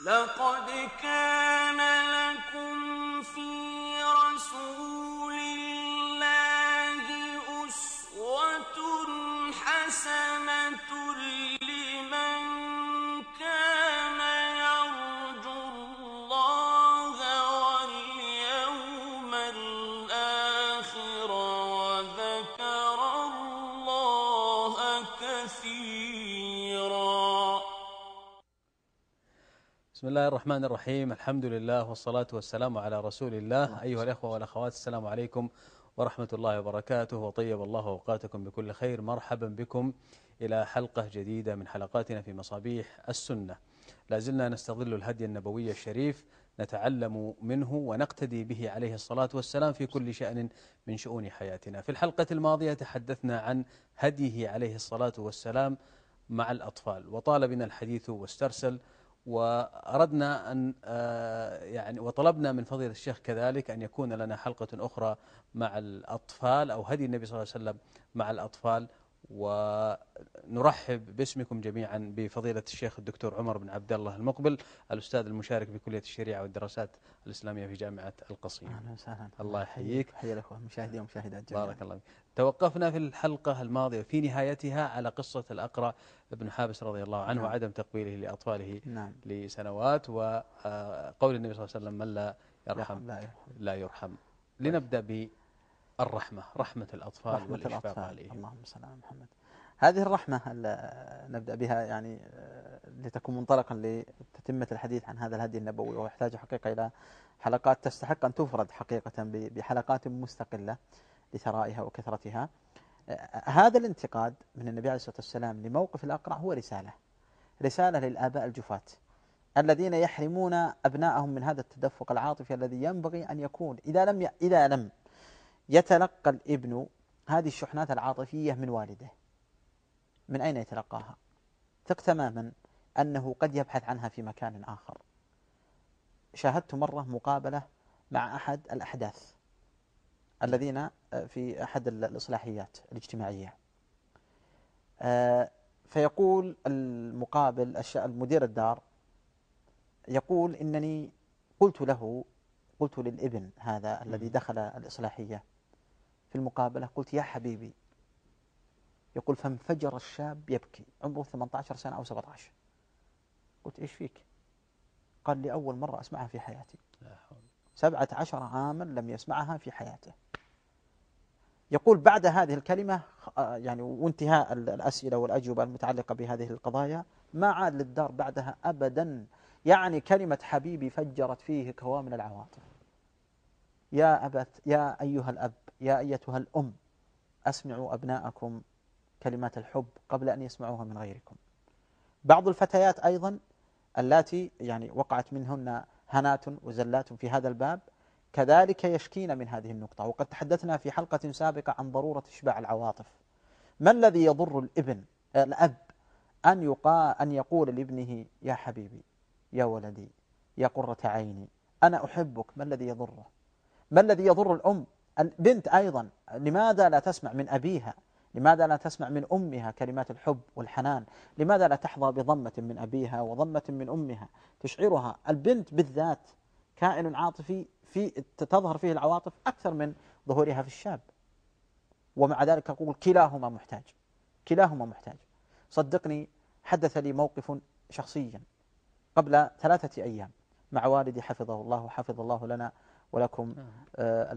لقد كان لكم في رسول بسم الله الرحمن الرحيم الحمد لله والصلاة والسلام على رسول الله أيها الأخوة والأخوات السلام عليكم ورحمة الله وبركاته وطيب الله أوقاتكم بكل خير مرحبا بكم إلى حلقة جديدة من حلقاتنا في مصابيح السنة لازلنا نستظل الهدي النبوي الشريف نتعلم منه ونقتدي به عليه الصلاة والسلام في كل شأن من شؤون حياتنا في الحلقة الماضية تحدثنا عن هديه عليه الصلاة والسلام مع الأطفال وطال بنا الحديث واسترسل وأردنا أن آه، يعني وطلبنا من فضيلة الشيخ كذلك أن يكون لنا حلقة أخرى مع الأطفال أو هدي النبي صلى الله عليه وسلم مع الأطفال ونرحب باسمكم جميعا بفضيلة الشيخ الدكتور عمر بن عبد الله المقبل الأستاذ المشارك بكلية الشريعة والدراسات الإسلامية في جامعة القصيم. أهلا وسهلا. الله يحييك. حيا الأخوة المشاهدين والمشاهدات جميعا. بارك الله توقفنا في الحلقة الماضية في نهايتها على قصة الأقرأ ابن حابس رضي الله عنه نعم. وعدم تقبيله لأطفاله نعم. لسنوات وقول النبي صلى الله عليه وسلم من لا يرحم. لا يرحم, لا يرحم. لنبدأ بالرحمة رحمة الأطفال رحمة والإشفاق الأطفال. عليهم اللهم صل على محمد هذه الرحمة نبدأ بها يعني آه، لتكون منطلقا لتتمة الحديث عن هذا الهدي النبوي ويحتاج حقيقة إلى حلقات تستحق أن تفرد حقيقة بحلقات مستقلة لثرائها وكثرتها هذا الانتقاد من النبي عليه الصلاة والسلام لموقف الأقرع هو رسالة رسالة للآباء الجفاة الذين يحرمون أبنائهم من هذا التدفق العاطفي الذي ينبغي أن يكون إذا لم. إذا لم يتلقى الابن هذه الشحنات العاطفية من والده. من أين يتلقاها؟ ثق تماما أنه قد يبحث عنها في مكان آخر. شاهدت مرة مقابلة مع أحد الأحداث الذين آه، في أحد الإصلاحيات الاجتماعية. آه، فيقول المقابل المدير الدار يقول إنني قلت له قلت للابن هذا الذي دخل الإصلاحية في المقابلة قلت يا حبيبي. يقول فانفجر الشاب يبكي عمره 18 سنة أو 17 قلت إيش فيك؟ قال لي أول مرة أسمعها في حياتي. سبعة عشر عاما لم يسمعها في حياته. يقول بعد هذه الكلمة آه، يعني وانتهاء الأسئلة والأجوبة المتعلقة بهذه القضايا ما عاد للدار بعدها أبدا. يعني كلمة حبيبي فجرت فيه كوامن العواطف. يا أبت يا أيها الأب يا أيتها الأم أسمعوا أبناءكم كلمات الحب قبل أن يسمعوها من غيركم. بعض الفتيات أيضا اللاتي يعني وقعت منهن هنات وزلات في هذا الباب كذلك يشكين من هذه النقطة. وقد تحدثنا في حلقة سابقة عن ضرورة إشباع العواطف. ما الذي يضر الإبن الأب أن, يقال أن يقول لابنه يا حبيبي يا ولدي يا قرة عيني أنا أحبك ما الذي يضره؟ ما الذي يضر الأم؟ البنت أيضا لماذا لا تسمع من أبيها؟ لماذا لا تسمع من أمها كلمات الحب والحنان؟ لماذا لا تحظى بضمة من أبيها وضمة من أمها؟ تشعرها البنت بالذات كائن عاطفي في تظهر فيه العواطف أكثر من ظهورها في الشاب. ومع ذلك أقول كلاهما محتاج كلاهما محتاج. صدقني حدث لي موقف شخصيا قبل ثلاثة أيام مع والدي حفظه الله وحفظ الله لنا ولكم آه.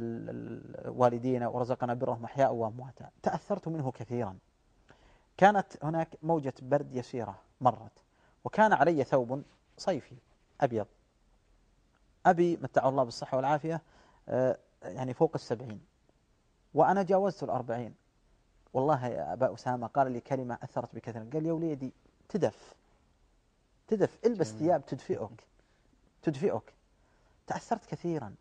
والدينا ورزقنا برهم أحياء وأمواتا. تأثرت منه كثيرا. كانت هناك موجة برد يسيرة مرت وكان علي ثوب صيفي أبيض. أبي متعه الله بالصحة والعافية آه، يعني فوق السبعين. وأنا جاوزت الأربعين. والله يا أبا أسامة قال لي كلمة أثرت بكثير قال يا وليدي تدف. تدف إلبس ثياب تدفئك. تدفئك. تأثرت كثيرا.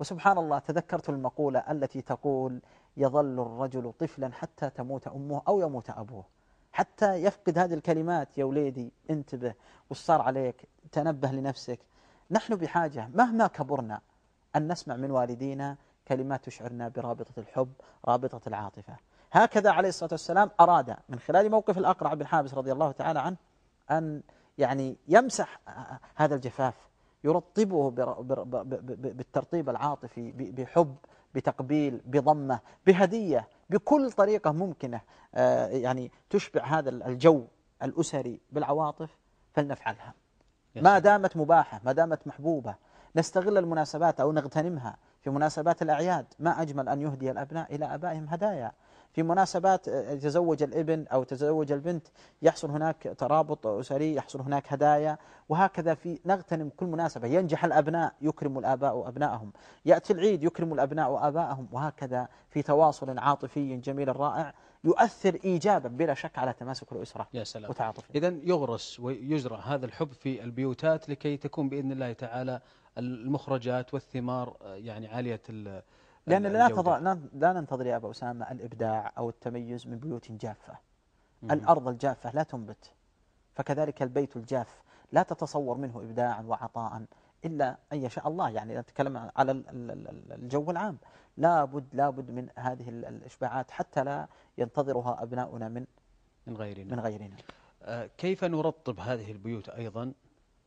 وسبحان الله تذكرت المقولة التي تقول يظل الرجل طفلا حتى تموت أمه أو يموت أبوه. حتى يفقد هذه الكلمات يا وليدي انتبه وش صار عليك تنبه لنفسك. نحن بحاجة مهما كبرنا أن نسمع من والدينا كلمات تشعرنا برابطة الحب رابطة العاطفة. هكذا عليه الصلاة والسلام أراد من خلال موقف الأقرع بن حابس رضي الله تعالى عنه أن يعني يمسح هذا الجفاف. يرطبه بالترطيب العاطفي بحب بتقبيل بضمة بهدية بكل طريقة ممكنة آه، يعني تشبع هذا الجو الأسري بالعواطف فلنفعلها. ما دامت مباحة ما دامت محبوبة نستغل المناسبات أو نغتنمها في مناسبات الأعياد. ما أجمل أن يهدي الأبناء إلى آبائهم هدايا. في مناسبات آه، يتزوج الابن أو تزوج البنت يحصل هناك ترابط أسري يحصل هناك هدايا وهكذا في نغتنم كل مناسبة. ينجح الأبناء يكرم الآباء أبنائهم. يأتي العيد يكرم الأبناء آبائهم وهكذا في تواصل عاطفي جميل رائع يؤثر إيجابا بلا شك على تماسك الأسرة يا سلام. وتعاطف إذا يغرس ويزرع هذا الحب في البيوتات لكي تكون بإذن الله تعالى المخرجات والثمار آه، يعني عالية لأن لا, لا ننتظر يا أبا أسامة الإبداع أو التميز من بيوت جافة مم. الأرض الجافة لا تنبت فكذلك البيت الجاف لا تتصور منه إبداعا وعطاء إلا أن يشاء الله. يعني نتكلم على الجو العام لابد لابد من هذه الإشباعات حتى لا ينتظرها أبناؤنا من من غيرنا. من غيرنا. آه، كيف نرطب هذه البيوت أيضا؟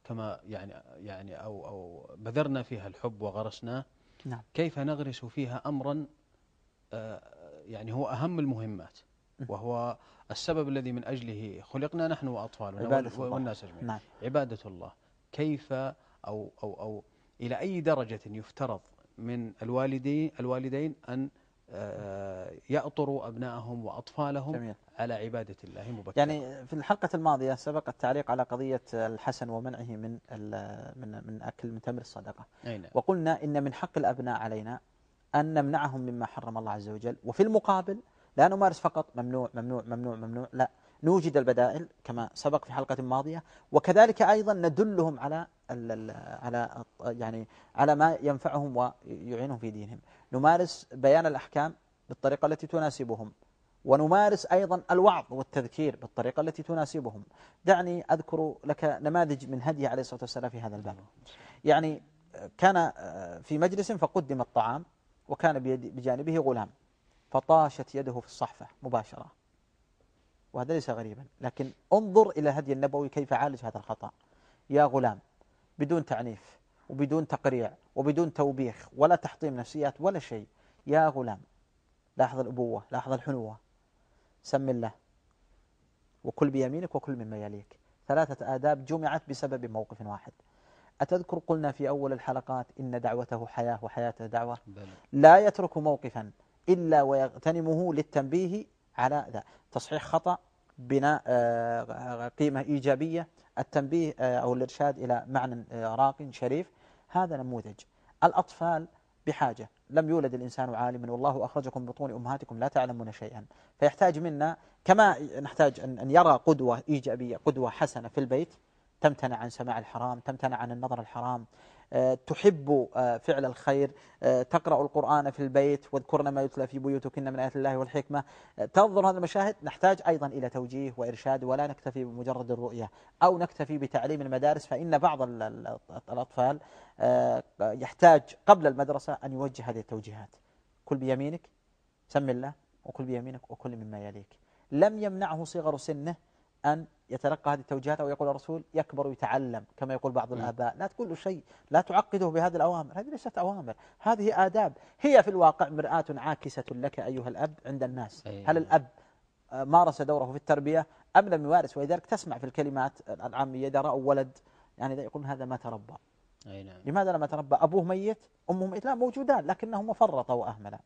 كما يعني يعني أو أو بذرنا فيها الحب وغرسناه نعم. كيف نغرس فيها أمرا؟ آه، يعني هو أهم المهمات وهو السبب الذي من أجله خلقنا نحن وأطفالنا والناس أجمعين. نعم. عبادة الله. كيف أو, أو, أو إلى أي درجة يفترض من الوالدين الوالدين أن يأطروا أبنائهم وأطفالهم جميل. على عبادة الله مبكرا يعني في الحلقة الماضية سبق التعليق على قضية الحسن ومنعه من من من أكل من تمر الصدقة نعم. وقلنا إن من حق الأبناء علينا أن نمنعهم مما حرم الله عز وجل وفي المقابل لا نمارس فقط ممنوع ممنوع ممنوع ممنوع لا نوجد البدائل كما سبق في حلقة ماضية وكذلك أيضا ندلهم على على يعني على ما ينفعهم ويعينهم في دينهم نمارس بيان الأحكام بالطريقة التي تناسبهم. ونمارس أيضا الوعظ والتذكير بالطريقة التي تناسبهم. دعني أذكر لك نماذج من هدي عليه الصلاة والسلام في هذا الباب. يعني كان في مجلس فقدم الطعام وكان بجانبه غلام فطاشت يده في الصحفة مباشرة. وهذا ليس غريبا لكن انظر إلى هدي النبوي كيف عالج هذا الخطأ. يا غلام بدون تعنيف وبدون تقريع وبدون توبيخ ولا تحطيم نفسيات ولا شيء. يا غلام لاحظ الأبوة لاحظ الحنوة. سم الله. وكل بيمينك وكل مما يليك ثلاثة آداب جمعت بسبب موقف واحد. أتذكر قلنا في أول الحلقات إن دعوته حياة وحياته دعوة. لا يترك موقفا إلا ويغتنمه للتنبيه على ذا. تصحيح خطأ بناء آه، قيمة إيجابية التنبيه آه، أو الإرشاد إلى معنى آه، راق شريف. هذا نموذج. الأطفال بحاجة. لم يولد الإنسان عالما والله أخرجكم من بطون أمهاتكم لا تعلمون شيئا. فيحتاج منا كما نحتاج أن يرى قدوة إيجابية قدوة حسنة في البيت تمتنع عن سماع الحرام تمتنع عن النظر الحرام. تحب آه، فعل الخير. آه، تقرأ القرآن في البيت واذكرن ما يتلى في بيوتكن من آيات الله والحكمة. تنظر هذه المشاهد. نحتاج أيضا إلى توجيه وإرشاد ولا نكتفي بمجرد الرؤية أو نكتفي بتعليم المدارس فإن بعض الأطفال يحتاج قبل المدرسة أن يوجه هذه التوجيهات. كل بيمينك سم الله وكل بيمينك وكل مما يليك. لم يمنعه صغر سنه أن يتلقى هذه التوجيهات أو يقول الرسول يكبر ويتعلم كما يقول بعض الآباء. لا تقول له شيء لا تعقده بهذه الأوامر. هذه ليست أوامر هذه آداب. هي في الواقع مرآة عاكسة لك أيها الأب عند الناس. هل الأب مارس دوره في التربية أم لم يمارس؟ ولذلك تسمع في الكلمات العامية إذا رأوا ولد. يعني يقولون هذا ما تربى. أي نعم. لماذا لم يتربى أبوه ميت أمه ميت. لا موجودان لكنه فرط وأهمل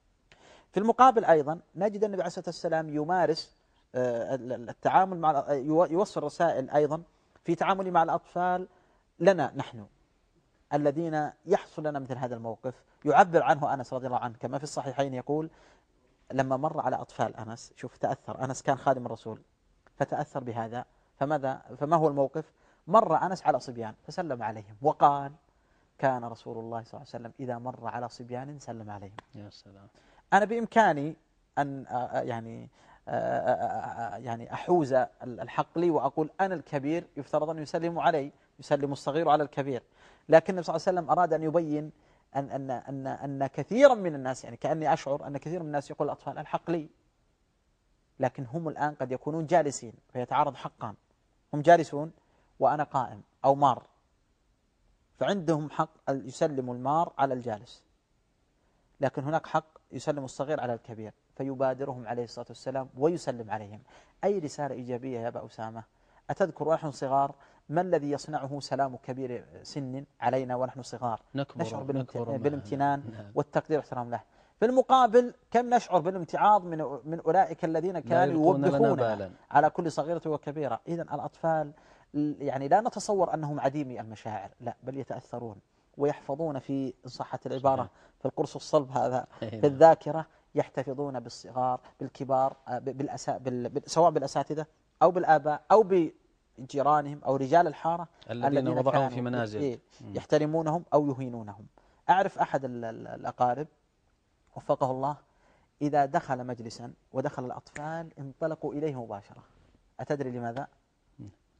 في المقابل أيضا نجد النبي عليه الصلاة والسلام يمارس التعامل مع يوصل رسائل أيضا في تعاملي مع الأطفال لنا نحن الذين يحصل لنا مثل هذا الموقف. يعبر عنه أنس رضي الله عنه كما في الصحيحين يقول لما مر على أطفال أنس شوف تأثر أنس كان خادم الرسول فتأثر بهذا فماذا فما هو الموقف؟ مر أنس على صبيان فسلم عليهم وقال كان رسول الله صلى الله عليه وسلم إذا مر على صبيان سلم عليهم. يا سلام. أنا بإمكاني أن يعني يعني أحوز الحق لي وأقول أنا الكبير يفترض أن يسلم علي يسلم الصغير على الكبير. لكن النبي صلى الله عليه وسلم أراد أن يبين أن, أن, أن, أن كثيرا من الناس يعني كأني أشعر أن كثير من الناس يقول الأطفال الحق لي. لكن هم الآن قد يكونون جالسين فيتعارض حقا هم جالسون وأنا قائم أو مار. فعندهم حق يسلم المار على الجالس. لكن هناك حق يسلم الصغير على الكبير. فيبادرهم عليه الصلاة والسلام ويسلم عليهم أي رسالة إيجابية يا أبا أسامة أتذكر ونحن صغار ما الذي يصنعه سلام كبير سن علينا ونحن صغار نكبر نشعر نكبر بالامتنان نعم. والتقدير والاحترام له في المقابل كم نشعر بالامتعاض من من أولئك الذين كانوا يوبخون على كل صغيرة وكبيرة اذا الأطفال يعني لا نتصور أنهم عديمي المشاعر لا بل يتأثرون ويحفظون في صحت العبارة صحيح. في القرص الصلب هذا في نعم. يحتفظون بالصغار بالكبار آه، بالأسا سواء بالأساتذة أو بالآباء أو بجيرانهم أو رجال الحارة الذين وضعهم في منازل. إيه، يحترمونهم أو يهينونهم. أعرف أحد الأقارب وفقه الله إذا دخل مجلسا ودخل الأطفال انطلقوا إليه مباشرة. أتدري لماذا؟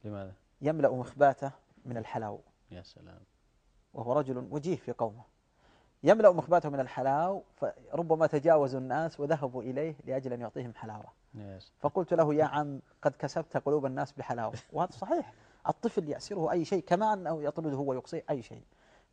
لماذا؟ يملأ مخباته من الحلاو يا سلام. وهو رجل وجيه في قومه. يملأ مخباته من الحلاو فربما تجاوزوا الناس وذهبوا إليه لأجل أن يعطيهم حلاوة. فقلت له يا عم قد كسبت قلوب الناس بحلاوة. وهذا صحيح. الطفل يأسره أي شيء كما أنه يطرده ويقصيه أي شيء.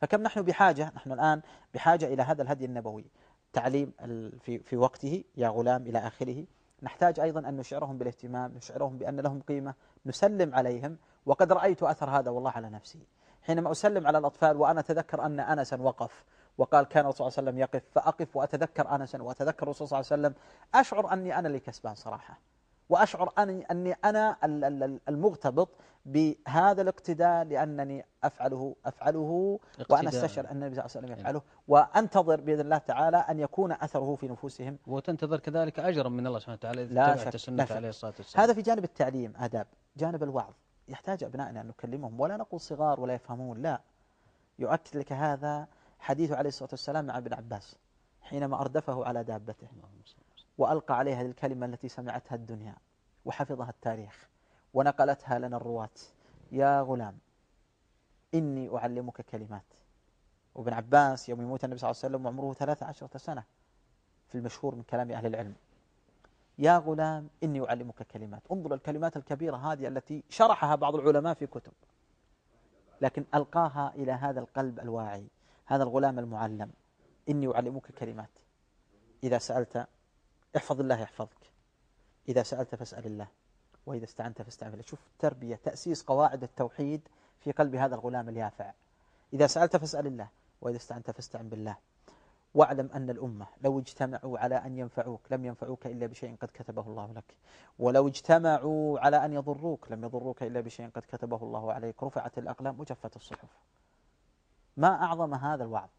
فكم نحن بحاجة نحن الآن بحاجة إلى هذا الهدي النبوي. تعليم في في وقته يا غلام إلى آخره. نحتاج أيضا أن نشعرهم بالاهتمام نشعرهم بأن لهم قيمة نسلم عليهم. وقد رأيت أثر هذا والله على نفسي. حينما أسلم على الأطفال وأنا أتذكر أن أنسا وقف وقال كان الرسول صلى الله عليه وسلم يقف فأقف وأتذكر أنسا وأتذكر الرسول صلى الله عليه وسلم. أشعر أني أنا اللي كسبان صراحة. وأشعر أني, أني أنا المغتبط بهذا الاقتداء لأنني أفعله أفعله وأنا أستشعر أن النبي صلى الله عليه وسلم يفعله. وأنتظر بإذن الله تعالى أن يكون أثره في نفوسهم. وتنتظر كذلك أجرا من الله سبحانه وتعالى لا شك لا عليه الصلاة والسلام. هذا في جانب التعليم آداب. جانب الوعظ. يحتاج أبنائنا أن نكلمهم ولا نقول صغار ولا يفهمون لا. يؤكد لك هذا حديث عليه الصلاة والسلام مع ابن عباس حينما أردفه على دابته. وألقى عليها الكلمة التي سمعتها الدنيا وحفظها التاريخ ونقلتها لنا الرواة. يا غلام إني أعلمك كلمات. وابن عباس يوم يموت النبي صلى الله عليه وسلم وعمره ثلاثة عشرة سنة في المشهور من كلام أهل العلم. يا غلام إني أعلمك كلمات. انظر الكلمات الكبيرة هذه التي شرحها بعض العلماء في كتب لكن ألقاها إلى هذا القلب الواعي. هذا الغلام المعلم. إني أعلمك كلمات إذا سألت احفظ الله يحفظك. إذا سألت فاسأل الله. وإذا استعنت فاستعن بالله شوف تربية تأسيس قواعد التوحيد في قلب هذا الغلام اليافع. إذا سألت فاسأل الله. وإذا استعنت فاستعن بالله. واعلم أن الأمة لو اجتمعوا على أن ينفعوك لم ينفعوك إلا بشيء قد كتبه الله لك. ولو اجتمعوا على أن يضروك لم يضروك إلا بشيء قد كتبه الله عليك. رفعت الأقلام وجفت الصحف. ما أعظم هذا الوعظ.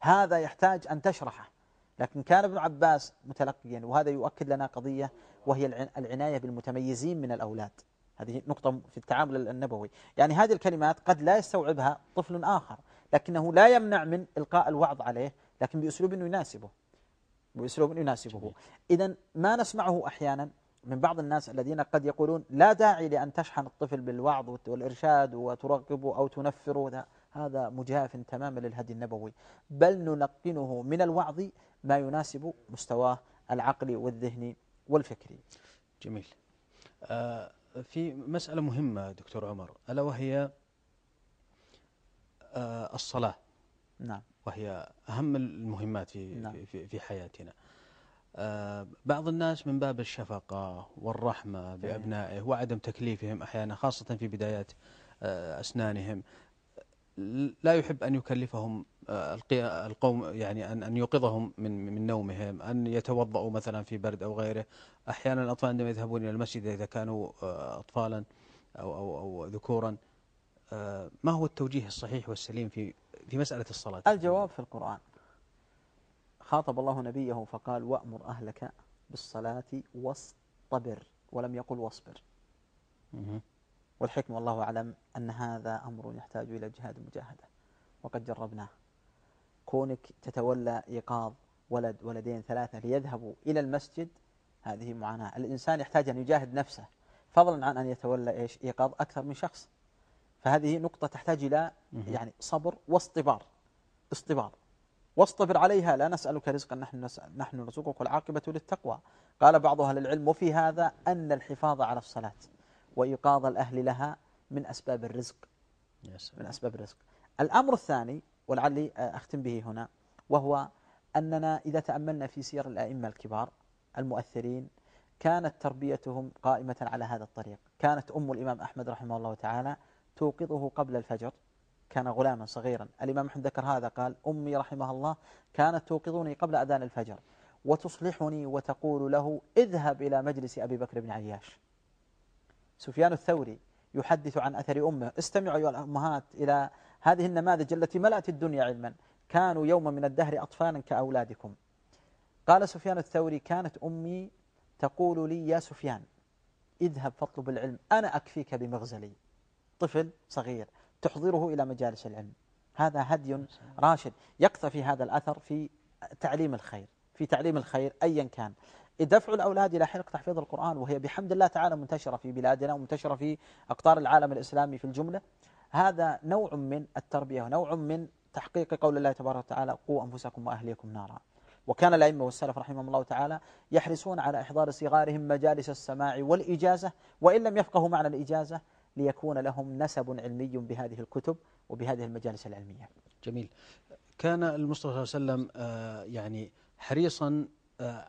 هذا يحتاج أن تشرحه. لكن كان ابن عباس متلقيا وهذا يؤكد لنا قضية وهي العناية بالمتميزين من الأولاد. هذه نقطة في التعامل النبوي. يعني هذه الكلمات قد لا يستوعبها طفل آخر لكنه لا يمنع من إلقاء الوعظ عليه لكن بأسلوب يناسبه. بأسلوب يناسبه. إذا ما نسمعه أحيانا من بعض الناس الذين قد يقولون لا داعي لأن تشحن الطفل بالوعظ والإرشاد وترغبه أو تنفره هذا مجاف تماما للهدي النبوي. بل نلقنه من الوعظ ما يناسب مستواه العقلي والذهني والفكري. جميل. آه في مسألة مهمة دكتور عمر. ألا وهي آه الصلاة. نعم. وهي أهم المهمات في, نعم. في, في حياتنا. آه بعض الناس من باب الشفقة والرحمة بأبنائه وعدم تكليفهم أحيانا خاصة في بدايات أسنانهم لا يحب أن يكلفهم آه، القوم يعني أن أن يوقظهم من من نومهم أن يتوضأوا مثلا في برد أو غيره. أحيانا الأطفال عندما يذهبون إلى المسجد إذا كانوا آه، أطفالا أو أو أو ذكورا آه، ما هو التوجيه الصحيح والسليم في في مسألة الصلاة؟ الجواب في القرآن. خاطب الله نبيه فقال وأمر أهلك بالصلاة واصطبر. ولم يقل واصبر. والحكمة والله أعلم أن هذا أمر يحتاج إلى جهاد مجاهدة. وقد جربناه. كونك تتولى إيقاظ ولد ولدين ثلاثة ليذهبوا إلى المسجد هذه معاناة. الإنسان يحتاج أن يجاهد نفسه فضلا عن أن يتولى إيش؟ إيقاظ أكثر من شخص. فهذه نقطة تحتاج إلى يعني صبر واصطبار. اصطبار. واصطبر عليها. لا نسألك رزقا نحن نسأل نحن نرزقك والعاقبة للتقوى. قال بعض أهل العلم وفي هذا أن الحفاظ على الصلاة. وإيقاظ الأهل لها من أسباب الرزق. من أسباب الرزق. الأمر الثاني ولعلي أختم به هنا وهو أننا إذا تأملنا في سير الأئمة الكبار المؤثرين كانت تربيتهم قائمة على هذا الطريق. كانت أم الإمام أحمد رحمه الله تعالى توقظه قبل الفجر كان غلاما صغيرا. الإمام أحمد ذكر هذا قال أمي رحمها الله كانت توقظني قبل أذان الفجر وتصلحني وتقول له اذهب إلى مجلس أبي بكر بن عياش. سفيان الثوري يحدث عن أثر أمه. استمعوا أيها الأمهات إلى هذه النماذج التي ملأت الدنيا علما. كانوا يوما من الدهر أطفالا كأولادكم. قال سفيان الثوري كانت أمي تقول لي يا سفيان اذهب فاطلب العلم. أنا أكفيك بمغزلي. طفل صغير تحضره إلى مجالس العلم. هذا هدي راشد. يقتفي هذا الأثر في تعليم الخير في تعليم الخير أيا كان. دفع الأولاد إلى حلق تحفيظ القرآن وهي بحمد الله تعالى منتشرة في بلادنا ومنتشرة في أقطار العالم الإسلامي في الجملة. هذا نوع من التربية ونوع من تحقيق قول الله تبارك وتعالى قوا أنفسكم وأهليكم نارا. وكان الأئمة والسلف رحمهم الله تعالى يحرصون على إحضار صغارهم مجالس السماع والإجازة وإن لم يفقهوا معنى الإجازة ليكون لهم نسب علمي بهذه الكتب وبهذه المجالس العلمية. جميل. كان المصطفى صلى الله عليه وسلم آه، يعني حريصا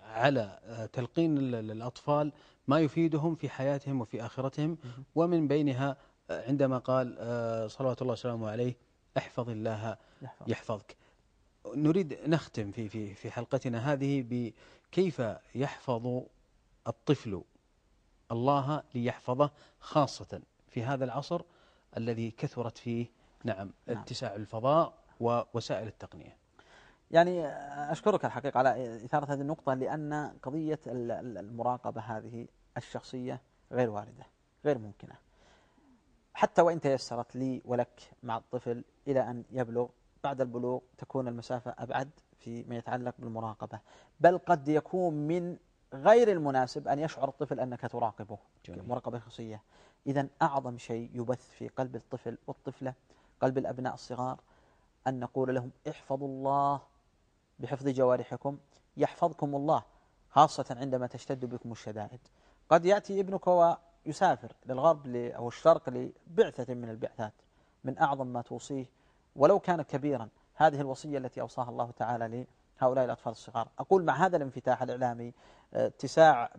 على آه، تلقين الأطفال ما يفيدهم في حياتهم وفي آخرتهم ومن بينها عندما قال صلوات الله وسلامه عليه احفظ الله يحفظك. نريد نختم في في في حلقتنا هذه بكيف يحفظ الطفل الله ليحفظه خاصة في هذا العصر الذي كثرت فيه نعم, نعم. اتساع الفضاء ووسائل التقنية. يعني أشكرك الحقيقة على إثارة هذه النقطة لأن قضية المراقبة هذه الشخصية غير واردة غير ممكنة. حتى وإن تيسرت لي ولك مع الطفل إلى أن يبلغ بعد البلوغ تكون المسافة أبعد فيما يتعلق بالمراقبة. بل قد يكون من غير المناسب أن يشعر الطفل أنك تراقبه. جميل. مراقبة شخصية. إذا أعظم شيء يبث في قلب الطفل والطفلة قلب الأبناء الصغار أن نقول لهم احفظوا الله بحفظ جوارحكم يحفظكم الله خاصة عندما تشتد بكم الشدائد. قد يأتي ابنك ويسافر للغرب أو الشرق لبعثة من البعثات من أعظم ما توصيه. ولو كان كبيرا هذه الوصية التي أوصاها الله تعالى لهؤلاء الأطفال الصغار. أقول مع هذا الانفتاح الإعلامي اتساع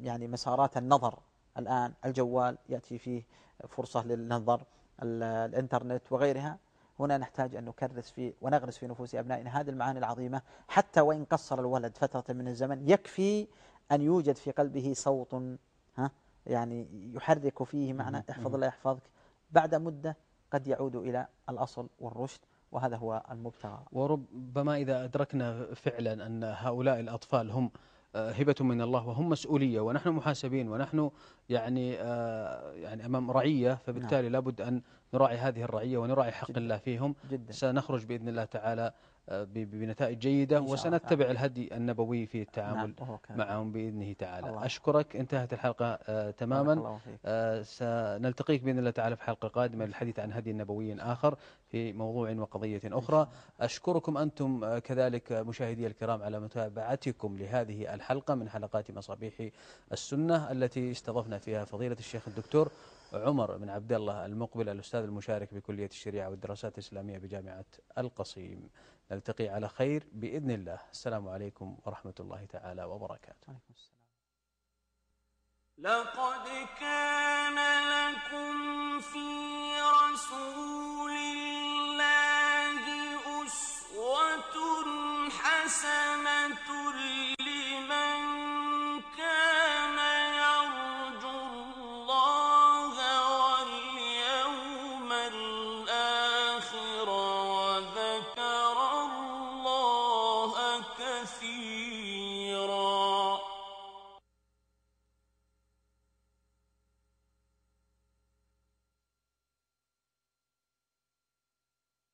يعني مسارات النظر الآن الجوال يأتي فيه فرصة للنظر الإنترنت وغيرها. هنا نحتاج أن نكرس في ونغرس في نفوس أبنائنا هذه المعاني العظيمة حتى وإن قصر الولد فترة من الزمن يكفي أن يوجد في قلبه صوت ها يعني يحرك فيه معنى احفظ الله يحفظك. بعد مدة قد يعود إلى الأصل والرشد وهذا هو المبتغى. وربما إذا أدركنا فعلا أن هؤلاء الأطفال هم هبة من الله وهم مسؤولية ونحن محاسبين ونحن يعني آه، يعني أمام رعية فبالتالي نعم. لابد أن نراعي هذه الرعية ونراعي حق جدا. الله فيهم. جدا. سنخرج بإذن الله تعالى بنتائج جيدة وسنتبع الهدي النبوي في التعامل نعم. معهم بإذنه تعالى. الله. أشكرك انتهت الحلقة آه تماما. آه سنلتقيك بإذن الله تعالى في حلقة قادمة للحديث عن هدي نبوي آخر في موضوع وقضية أخرى. أشكركم أنتم آه كذلك مشاهدي الكرام على متابعتكم لهذه الحلقة من حلقات مصابيح السنة التي استضفنا فيها فضيلة الشيخ الدكتور عمر بن عبد الله المقبل الأستاذ المشارك بكلية الشريعة والدراسات الإسلامية بجامعة القصيم. نلتقي على خير بإذن الله. السلام عليكم ورحمة الله تعالى وبركاته. لقد كان